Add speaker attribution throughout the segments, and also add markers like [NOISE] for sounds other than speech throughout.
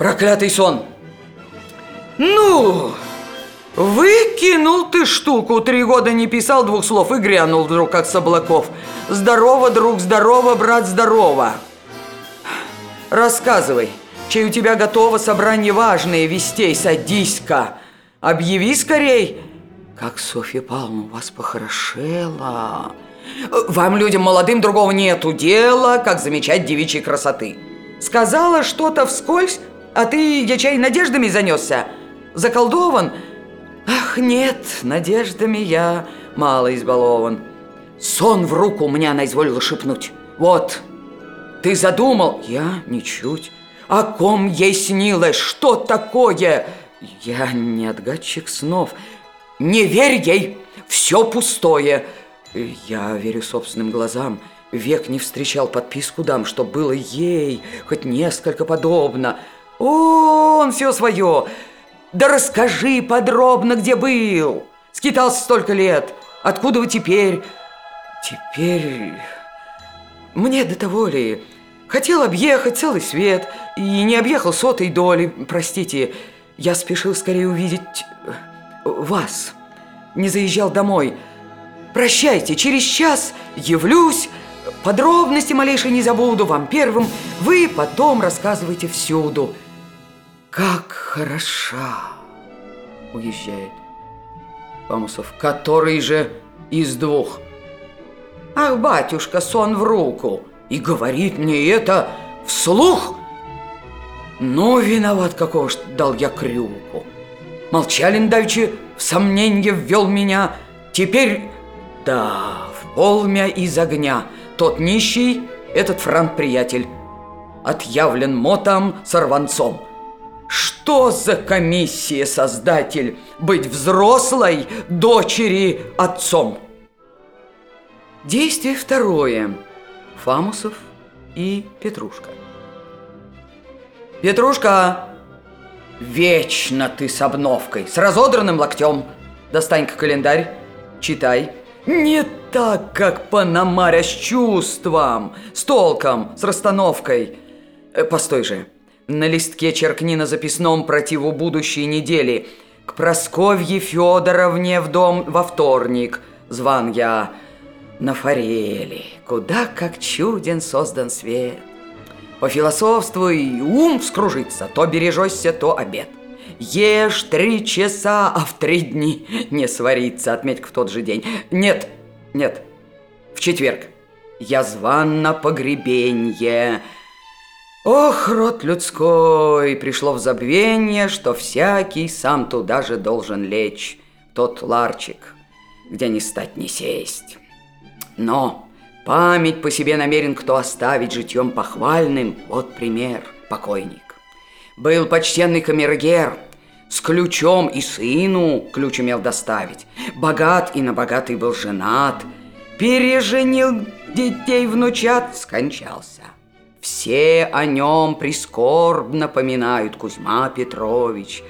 Speaker 1: Проклятый сон! Ну, выкинул ты штуку, три года не писал двух слов и грянул вдруг, как с облаков. Здорово, друг, здорово, брат, здорово. Рассказывай, чей у тебя готово собрание важные вестей, садись-ка. Объяви скорей, как Софья Павловна у вас похорошела. Вам, людям молодым, другого нету дела, как замечать девичьей красоты. Сказала что-то вскользь, а ты, я чай, надеждами занесся? Заколдован? Ах, нет, надеждами я мало избалован. Сон в руку мне она изволила шепнуть. Вот, ты задумал? Я ничуть. О ком ей снилось? Что такое? Я не отгадчик снов. Не верь ей, все пустое. Я верю собственным глазам. Век не встречал подписку дам, что было ей хоть несколько подобно. Он все свое. Да расскажи подробно, где был. Скитался столько лет. Откуда вы теперь? Теперь... Мне до того ли... Хотел объехать целый свет и не объехал сотой доли. Простите, я спешил скорее увидеть э, вас. Не заезжал домой. Прощайте, через час явлюсь. Подробности малейшие не забуду вам первым. Вы потом рассказывайте всюду. Как хороша. Уезжает. Памусов, который же из двух? Ах, батюшка, сон в руку. И говорит мне это вслух? Ну, виноват какого ж дал я крюку. Молчалин давеча в сомненье ввел меня. Теперь да, в полмя из огня. Тот нищий, этот франк-приятель. Отъявлен мотом сорванцом. Что за комиссия, создатель, быть взрослой дочери отцом? Действие второе. Фамусов и Петрушка. Петрушка, вечно ты с обновкой, с разодранным локтем. Достань-ка календарь, читай. Не так, как Панамаря с чувством, с толком, с расстановкой. Э, постой же. На листке черкни на записном противу будущей недели. К Просковье Федоровне в дом во вторник. Зван я на форели. Куда как чуден создан свет. Пофилософствуй, ум вскружится, то бережешься, то обед. Ешь три часа, а в три дни не сварится, отметь в тот же день. Нет, нет, в четверг. Я зван на погребенье. Ох, род людской, пришло в забвение, что всякий сам туда же должен лечь, тот ларчик, где не стать, не сесть. Но память по себе намерен кто оставить житьем похвальным, вот пример, покойник. Был почтенный камергер – с ключом и сыну ключ умел доставить. Богат и на богатый был женат. Переженил детей внучат, скончался. Все о нем прискорбно поминают Кузьма Петрович.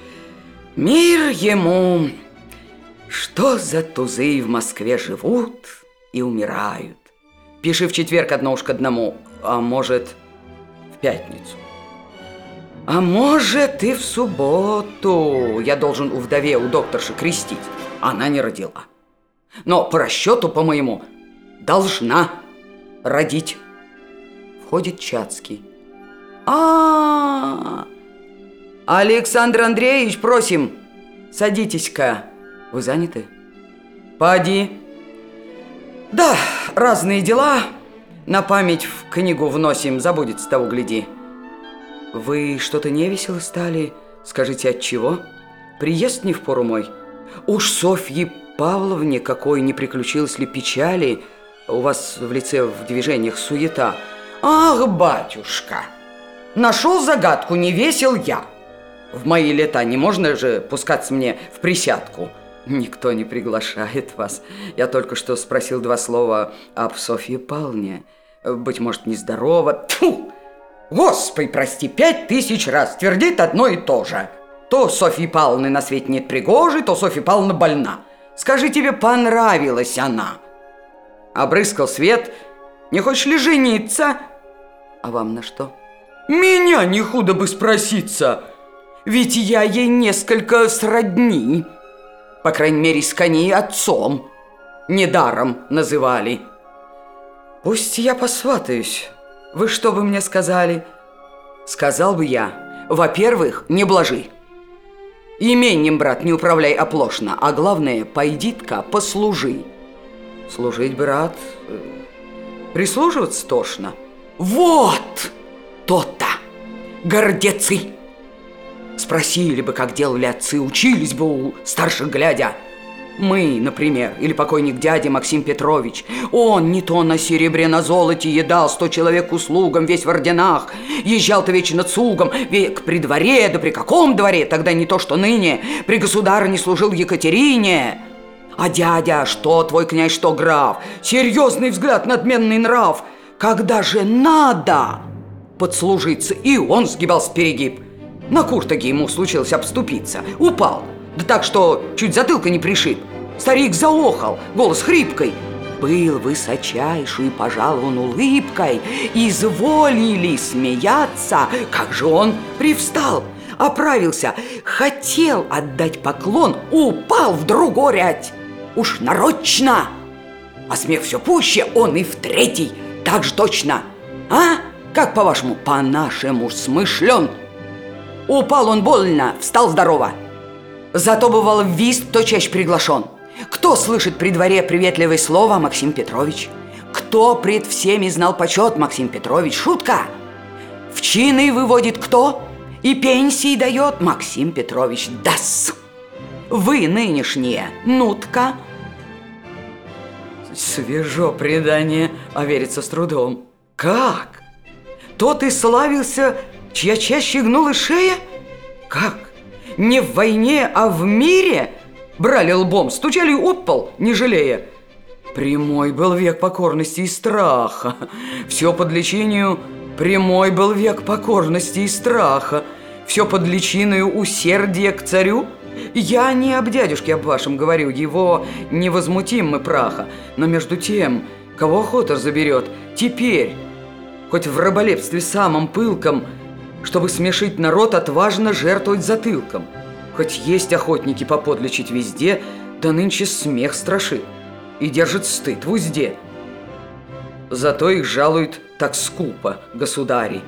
Speaker 1: Мир ему! Что за тузы в Москве живут и умирают? Пиши в четверг одно уж к одному, а может, в пятницу. А может и в субботу я должен у вдове, у докторши крестить. Она не родила. Но по расчету, по-моему, должна родить. Входит Чацкий. А, -а, а Александр Андреевич, просим, садитесь-ка. Вы заняты? Поди. Да, разные дела. На память в книгу вносим, забудет с того гляди. Вы что-то невесело стали? Скажите, от чего? Приезд не в пору мой. Уж Софье Павловне какой не приключилось ли печали? У вас в лице в движениях суета. Ах, батюшка! Нашел загадку, не весел я. В мои лета не можно же пускаться мне в присядку. Никто не приглашает вас. Я только что спросил два слова об Софье Павловне. Быть может, нездорова. Тьфу! Господи, прости, пять тысяч раз твердит одно и то же. То Софьи Павловны на свете нет пригожей, то Софья Павловна больна. Скажи, тебе понравилась она? Обрыскал свет. Не хочешь ли жениться? А вам на что? Меня не худо бы спроситься, ведь я ей несколько сродни. По крайней мере, с коней отцом. Недаром называли. Пусть я посватаюсь. Вы что бы мне сказали? Сказал бы я, во-первых, не блажи. Имением, брат, не управляй оплошно, а главное, пойди-ка послужи. Служить, брат, э, прислуживаться тошно. Вот то-то, гордецы! Спросили бы, как делали отцы, учились бы у старших глядя. Мы, например, или покойник дядя Максим Петрович. Он не то на серебре, на золоте едал сто человек услугам, весь в орденах. Езжал-то вечно цугом, век при дворе, да при каком дворе, тогда не то, что ныне. При государе не служил Екатерине. А дядя, что твой князь, что граф? Серьезный взгляд, надменный нрав. Когда же надо подслужиться, и он сгибался перегиб. На куртаге ему случилось обступиться. Упал. Да так, что чуть затылка не пришиб. Старик заохал, голос хрипкой. Был высочайший пожалован улыбкой. Изволили смеяться. Как же он привстал, оправился. Хотел отдать поклон, упал в другой рядь. Уж нарочно. А смех все пуще, он и в третий. Так же точно. А? Как по-вашему? По-нашему смышлен. Упал он больно, встал здорово. Зато бывал вист, кто чаще приглашен. Кто слышит при дворе приветливое слово Максим Петрович? Кто пред всеми знал почет Максим Петрович? Шутка! В чины выводит кто? И пенсии дает Максим Петрович Дас. Вы нынешние Нутка. Свежо предание, а верится с трудом. Как? Тот и славился, чья чаще гнула шея? Как? Не в войне, а в мире брали лбом, стучали об пол, не жалея. Прямой был век покорности и страха. Все под лечению прямой был век покорности и страха. Все под личиною усердия к царю. Я не об дядюшке об вашем говорю, его невозмутим мы праха. Но между тем, кого охота заберет, теперь, хоть в раболепстве самом пылком – чтобы смешить народ, отважно жертвовать затылком. Хоть есть охотники поподлечить везде, да нынче смех страшит и держит стыд в узде. Зато их жалуют так скупо, государи.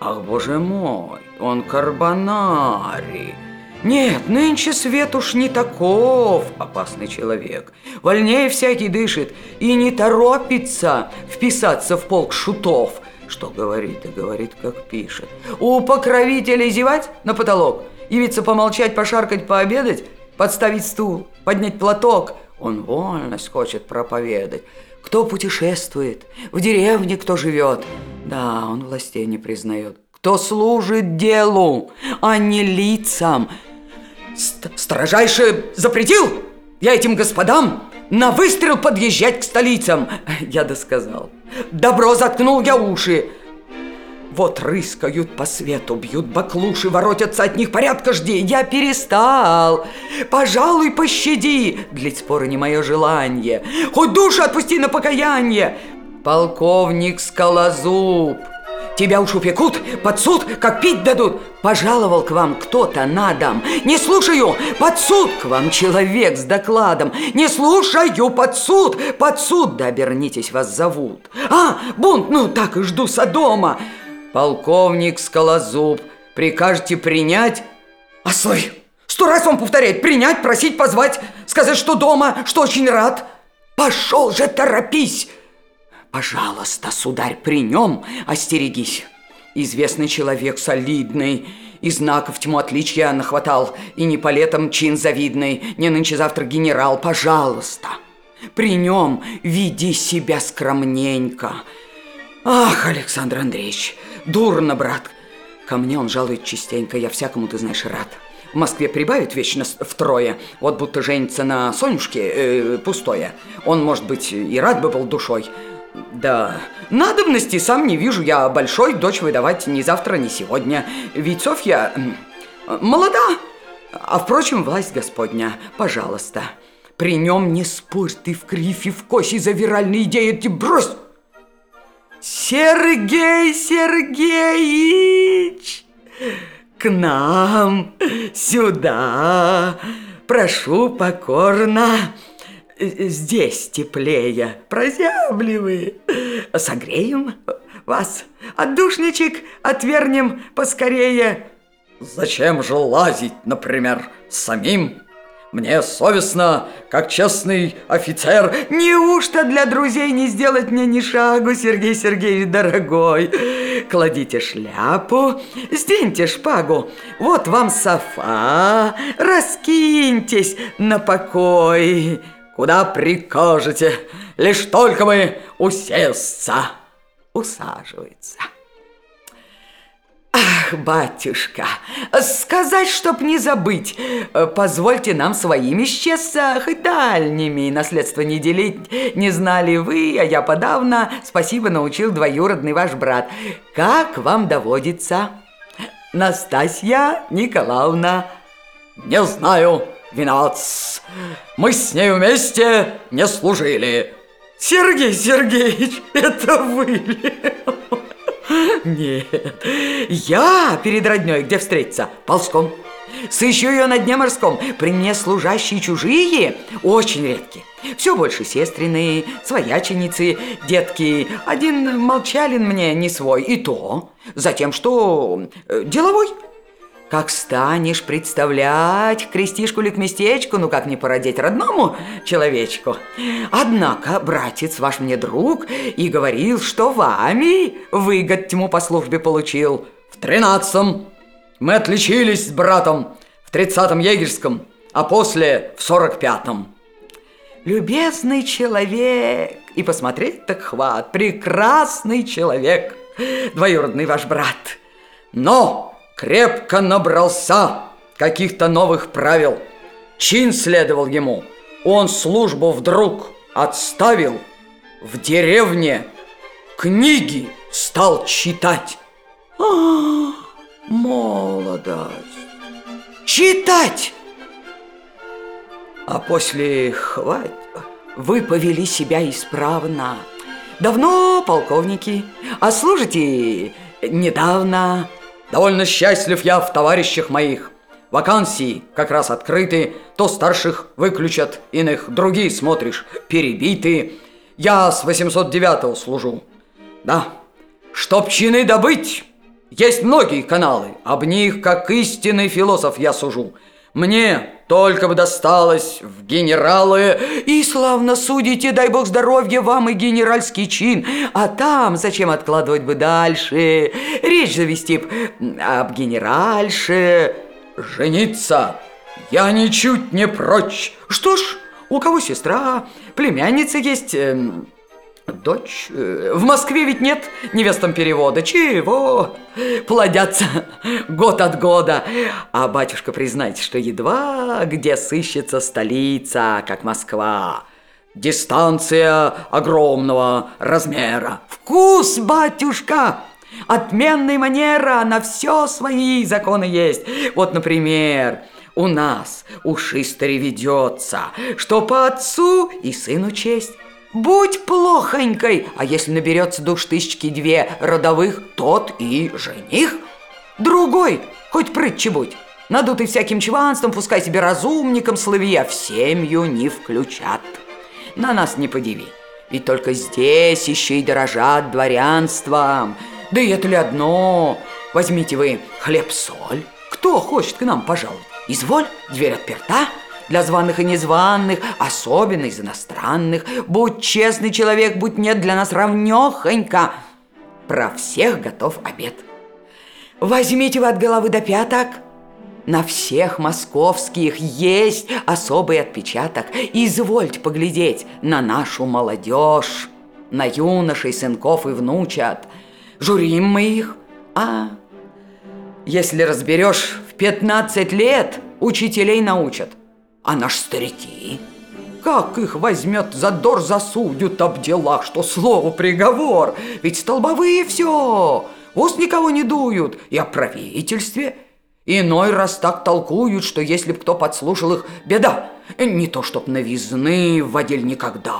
Speaker 1: Ах, боже мой, он карбонари. Нет, нынче свет уж не таков, опасный человек. Вольнее всякий дышит и не торопится вписаться в полк шутов – что говорит и говорит, как пишет. У покровителей зевать на потолок, явиться помолчать, пошаркать, пообедать, подставить стул, поднять платок. Он вольность хочет проповедать. Кто путешествует, в деревне кто живет. Да, он властей не признает. Кто служит делу, а не лицам. Ст строжайше запретил я этим господам на выстрел подъезжать к столицам. [LAUGHS] Я досказал. Добро заткнул я уши. Вот рыскают по свету, бьют баклуши, воротятся от них, порядка жди. Я перестал. Пожалуй, пощади. Длить споры не мое желание. Хоть душу отпусти на покаяние. Полковник Скалозуб. Тебя уж упекут, под суд, как пить дадут. Пожаловал к вам кто-то на дом. Не слушаю, под суд к вам человек с докладом. Не слушаю, под суд, под суд, да обернитесь, вас зовут. А, бунт, ну так и жду Содома. Полковник Скалозуб, прикажете принять? А стой, сто раз вам повторять, принять, просить, позвать, сказать, что дома, что очень рад. Пошел же, торопись. Пожалуйста, сударь, при нем остерегись. Известный человек, солидный, и знаков тьму отличия нахватал, и не по летам чин завидный, не нынче-завтра генерал, пожалуйста. При нем веди себя скромненько. Ах, Александр Андреевич, дурно, брат. Ко мне он жалует частенько, я всякому, ты знаешь, рад. В Москве прибавит вечно втрое, вот будто женится на Сонюшке э, пустое. Он, может быть, и рад бы был душой, да, надобности сам не вижу я большой дочь выдавать ни завтра, ни сегодня. Ведь Софья молода, а впрочем, власть Господня, пожалуйста. При нем не спорь ты в крифе, в косе завиральные идеи, ты брось. Сергей Сергеевич! К нам, сюда, прошу покорно. Здесь теплее, прозябливые. Согреем вас, отдушничек отвернем поскорее.
Speaker 2: Зачем же лазить, например, самим? Мне совестно, как честный офицер.
Speaker 1: Неужто для друзей не сделать мне ни шагу, Сергей Сергеевич, дорогой? Кладите шляпу, сдвиньте шпагу. Вот вам софа, раскиньтесь на покой.
Speaker 2: Куда прикажете, лишь только мы усесться.
Speaker 1: Усаживается. Ах, батюшка, сказать, чтоб не забыть, позвольте нам своими исчезться, хоть дальними, наследство не делить. Не знали вы, а я подавно, спасибо, научил двоюродный ваш брат. Как вам доводится? Настасья Николаевна.
Speaker 2: Не знаю, виноват. Мы с ней вместе не служили.
Speaker 1: Сергей Сергеевич, это вы нет, я перед родней, где встретиться? Ползком. Сыщу ее на дне морском. При мне служащие чужие очень редкие. Все больше сестрины, свояченицы, детки. Один молчалин мне не свой, и то. Затем, что э, деловой. Как станешь представлять крестишку ли к местечку, ну как не породить родному человечку. Однако братец ваш мне друг и говорил, что вами выгод тьму по службе получил.
Speaker 2: В тринадцатом мы отличились с братом, в тридцатом егерском, а после в сорок пятом.
Speaker 1: Любезный человек, и посмотреть так хват, прекрасный человек, двоюродный ваш брат.
Speaker 2: Но крепко набрался каких-то новых правил. Чин следовал ему. Он службу вдруг отставил. В деревне книги стал читать.
Speaker 1: А, молодость. Читать! А после хвать вы повели себя исправно. Давно полковники, а служите недавно
Speaker 2: Довольно счастлив я в товарищах моих. Вакансии как раз открыты, то старших выключат, иных другие, смотришь, перебиты. Я с 809-го служу. Да, чтоб чины добыть, есть многие каналы, об них, как истинный философ, я сужу. Мне только бы досталось в генералы.
Speaker 1: И славно судите, дай бог здоровья вам и генеральский чин. А там зачем откладывать бы дальше? Речь завести б об генеральше.
Speaker 2: Жениться я ничуть не прочь.
Speaker 1: Что ж, у кого сестра, племянница есть... Эм, Дочь? Э, в Москве ведь нет невестам перевода. Чего? Плодятся год от года. А батюшка, признайте, что едва где сыщется столица, как Москва. Дистанция огромного размера. Вкус, батюшка! Отменная манера, на все свои законы есть. Вот, например, у нас у Шистери ведется, что по отцу и сыну честь, Будь плохонькой, а если наберется душ тысячки две родовых, тот и жених. Другой, хоть прытче будь, надутый всяким чванством, пускай себе разумником слави, а в семью не включат. На нас не подиви, ведь только здесь еще и дорожат дворянством. Да и это ли одно? Возьмите вы хлеб-соль. Кто хочет к нам пожаловать? Изволь, дверь отперта, для званых и незваных, особенно из иностранных. Будь честный человек, будь нет для нас равнёхонько. Про всех готов обед. Возьмите вы от головы до пяток. На всех московских есть особый отпечаток. Извольте поглядеть на нашу молодежь, на юношей, сынков и внучат. Журим мы их, а если разберешь, в 15 лет учителей научат. А наш старики? Как их возьмет задор засудят об делах, что слово приговор? Ведь столбовые все, уст никого не дуют, и о правительстве. Иной раз так толкуют, что если б кто подслушал их, беда. Не то чтоб новизны вводили никогда.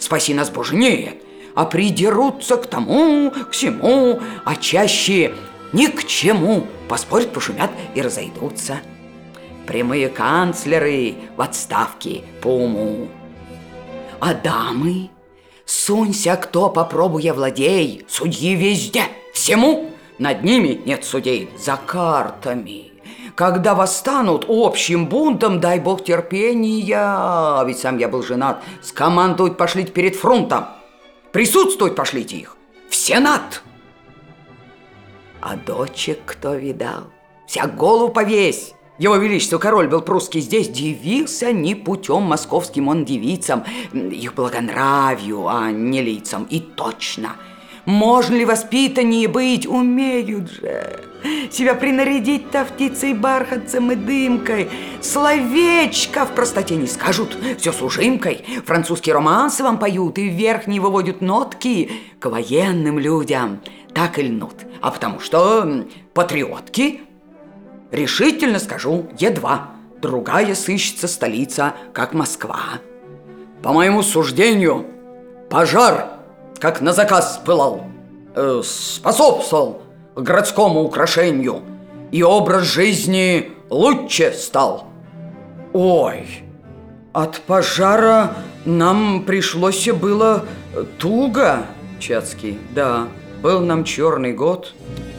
Speaker 1: Спаси нас, Боже, нет. а придерутся к тому, к всему, а чаще ни к чему. Поспорят, пошумят и разойдутся. Прямые канцлеры в отставке по уму. А дамы? Сунься, кто попробуя владей, судьи везде, всему. Над ними нет судей, за картами. Когда восстанут общим бунтом, дай бог терпения, ведь сам я был женат, скомандовать пошлите перед фронтом. Присутствовать пошлите их в Сенат. А дочек кто видал? Вся голову повесь. Его Величество король был прусский здесь, дивился не путем московским он девицам, их благонравию, а не лицам. И точно – можно ли воспитаннее быть? Умеют же. Себя принарядить-то птицей, бархатцем и дымкой. Словечко в простоте не скажут, все с ужимкой. Французские романсы вам поют и вверх не выводят нотки. К военным людям так и льнут. А потому что патриотки, решительно скажу, едва. Другая сыщется столица, как Москва. По моему суждению, пожар – как на заказ пылал, э, способствовал городскому украшению, и образ жизни лучше стал. Ой, от пожара нам пришлось было туго, Чацкий, да, был нам черный год,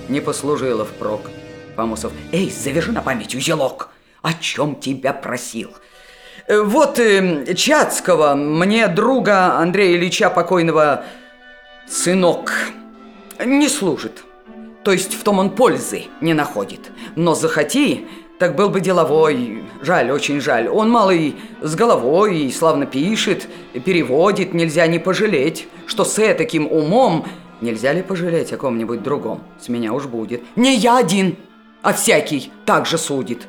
Speaker 1: не послужило впрок. Фамусов, эй, завяжи на память узелок, о чем тебя просил. Э, вот э, Чацкого, мне друга Андрея Ильича покойного Сынок не служит. То есть в том он пользы не находит. Но захоти, так был бы деловой. Жаль, очень жаль. Он малый с головой и славно пишет, переводит, нельзя не пожалеть, что с таким умом нельзя ли пожалеть о ком-нибудь другом. С меня уж будет. Не я один, а всякий так же судит.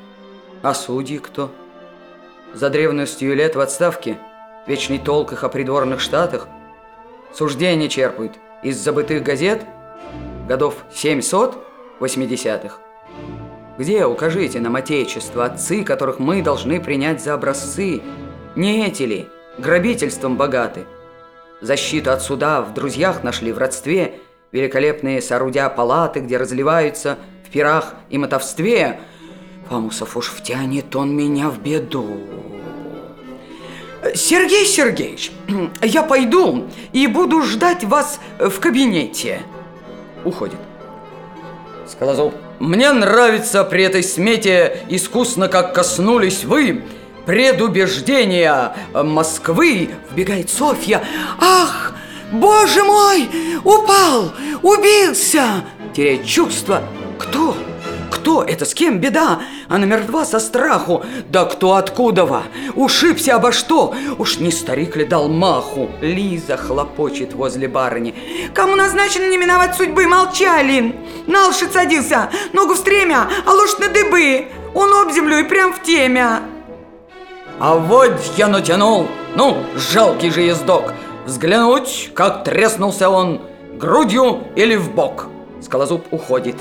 Speaker 1: А судьи кто? За древностью лет в отставке, вечный толк их о придворных штатах, Суждения черпают из забытых газет годов 780-х. Где, укажите нам отечество, отцы, которых мы должны принять за образцы? Не эти ли, грабительством богаты? Защиту от суда в друзьях нашли в родстве, великолепные соорудя палаты, где разливаются в пирах и мотовстве. Фамусов уж втянет он меня в беду. Сергей Сергеевич, [CLEARS THROAT] я пойду и буду ждать вас в кабинете. Уходит. Скалозуб, мне нравится при этой смете искусно, как коснулись вы предубеждения Москвы. Вбегает Софья. Ах, боже мой, упал, убился. Теряет чувство. Кто? Кто это? С кем беда? Она мертва со страху. Да кто откуда? Ушибся обо что? Уж не старик ли дал маху? Лиза хлопочет возле барыни. Кому назначено не миновать судьбы? Молчалин. На лошадь садился, ногу в стремя, а лошадь на дыбы. Он об землю и прям в темя. А вот я натянул. Ну, жалкий же ездок. Взглянуть, как треснулся он грудью или в бок. Скалозуб уходит.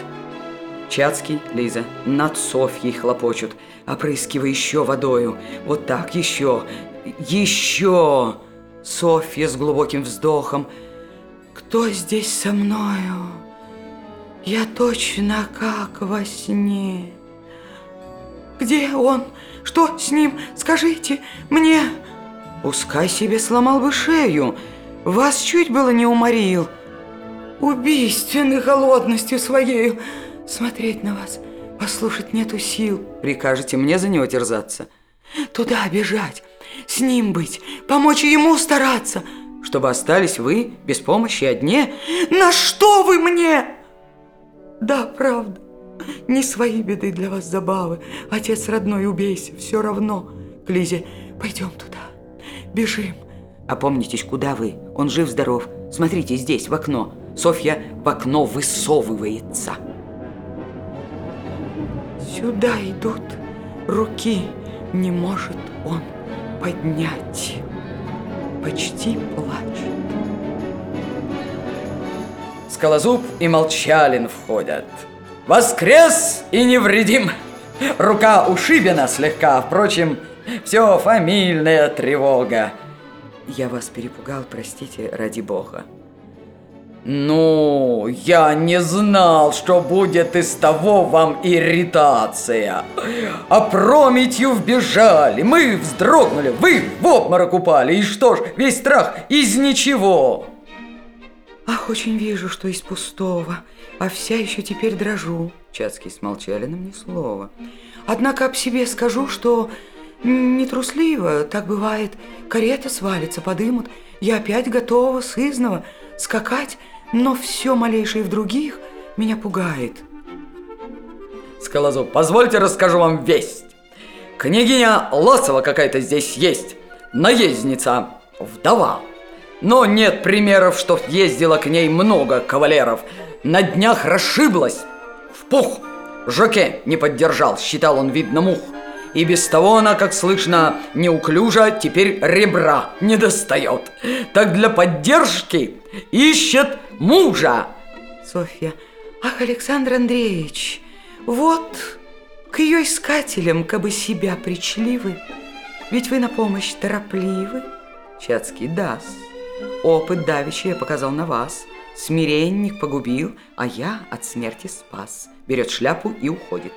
Speaker 1: Чацкий, Лиза, над Софьей хлопочут, опрыскивая еще водою. Вот так, еще, еще. Софья с глубоким вздохом. Кто здесь со мною? Я точно как во сне. Где он? Что с ним? Скажите мне. Пускай себе сломал бы шею. Вас чуть было не уморил. Убийственной холодностью своей смотреть на вас, послушать нету сил. Прикажете мне за него терзаться? Туда бежать, с ним быть, помочь ему стараться, чтобы остались вы без помощи одни? На что вы мне? Да, правда, не свои беды для вас забавы. Отец родной, убейся, все равно. К Лизе, пойдем туда, бежим. Опомнитесь, куда вы? Он жив-здоров. Смотрите, здесь, в окно. Софья в окно высовывается. Сюда идут, руки не может он поднять. Почти плачет. Скалозуб и Молчалин входят. Воскрес и невредим. Рука ушибена слегка, впрочем, все фамильная тревога. Я вас перепугал, простите, ради бога.
Speaker 2: Ну, я не знал, что будет из того вам ирритация. Опрометью вбежали, мы вздрогнули, вы в обморок упали. И что ж, весь страх из ничего.
Speaker 1: Ах, очень вижу, что из пустого, а вся еще теперь дрожу. Чацкий смолчали нам ни слова. Однако об себе скажу, что нетрусливо, так бывает, карета свалится, подымут, я опять готова сызново скакать, но все малейшее в других меня пугает.
Speaker 2: Скалозуб, позвольте расскажу вам весть. Княгиня Лосова какая-то здесь есть, наездница, вдова. Но нет примеров, что ездила к ней много кавалеров. На днях расшиблась, в пух. Жоке не поддержал, считал он, видно, мух. И без того она, как слышно, неуклюжа, теперь ребра не достает. Так для поддержки ищет мужа.
Speaker 1: Софья, ах, Александр Андреевич, вот к ее искателям, кабы себя причливы, ведь вы на помощь торопливы. Чацкий даст. Опыт давича я показал на вас. Смиренник погубил, а я от смерти спас. Берет шляпу и уходит.